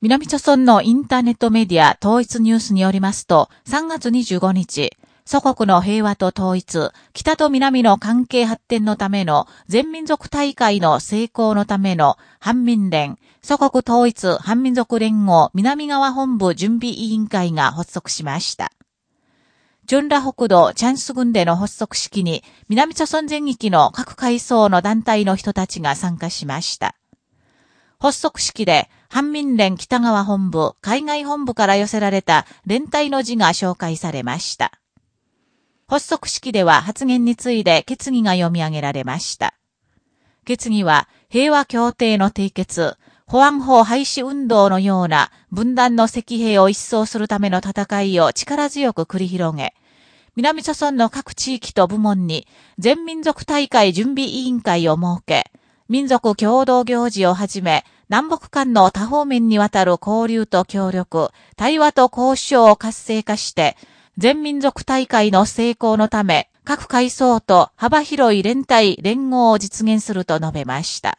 南朝村のインターネットメディア統一ニュースによりますと、3月25日、祖国の平和と統一、北と南の関係発展のための全民族大会の成功のための反民連、祖国統一反民族連合南側本部準備委員会が発足しました。チュンラ北道チャンス郡での発足式に南朝村全域の各階層の団体の人たちが参加しました。発足式で、反民連北川本部、海外本部から寄せられた連帯の字が紹介されました。発足式では発言について決議が読み上げられました。決議は、平和協定の締結、保安法廃止運動のような分断の石兵を一掃するための戦いを力強く繰り広げ、南朝村の各地域と部門に全民族大会準備委員会を設け、民族共同行事をはじめ、南北間の多方面にわたる交流と協力、対話と交渉を活性化して、全民族大会の成功のため、各階層と幅広い連帯、連合を実現すると述べました。